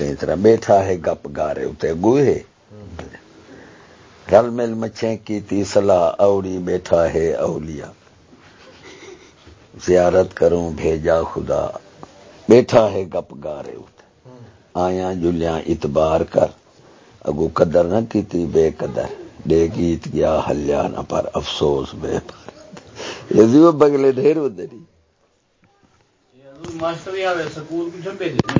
کئی طرح بیٹھا ہے، گپ گارے اتے گوہے رل مل مچھیں کی تیسلا اوری بیٹھا ہے اولیاء۔ زیارت کروں، بھیجا خدا۔ بیٹھا ہے، گپ گارے اتے۔ آیا جلیاں اتبار کر۔ اگو قدر نہ کیتی بے قدر۔ دے گیت گیا ہلیا نہ پر، افسوس بے پر۔ یہ بگلے ڈھیر ہوتے نہیں ماسٹر سکول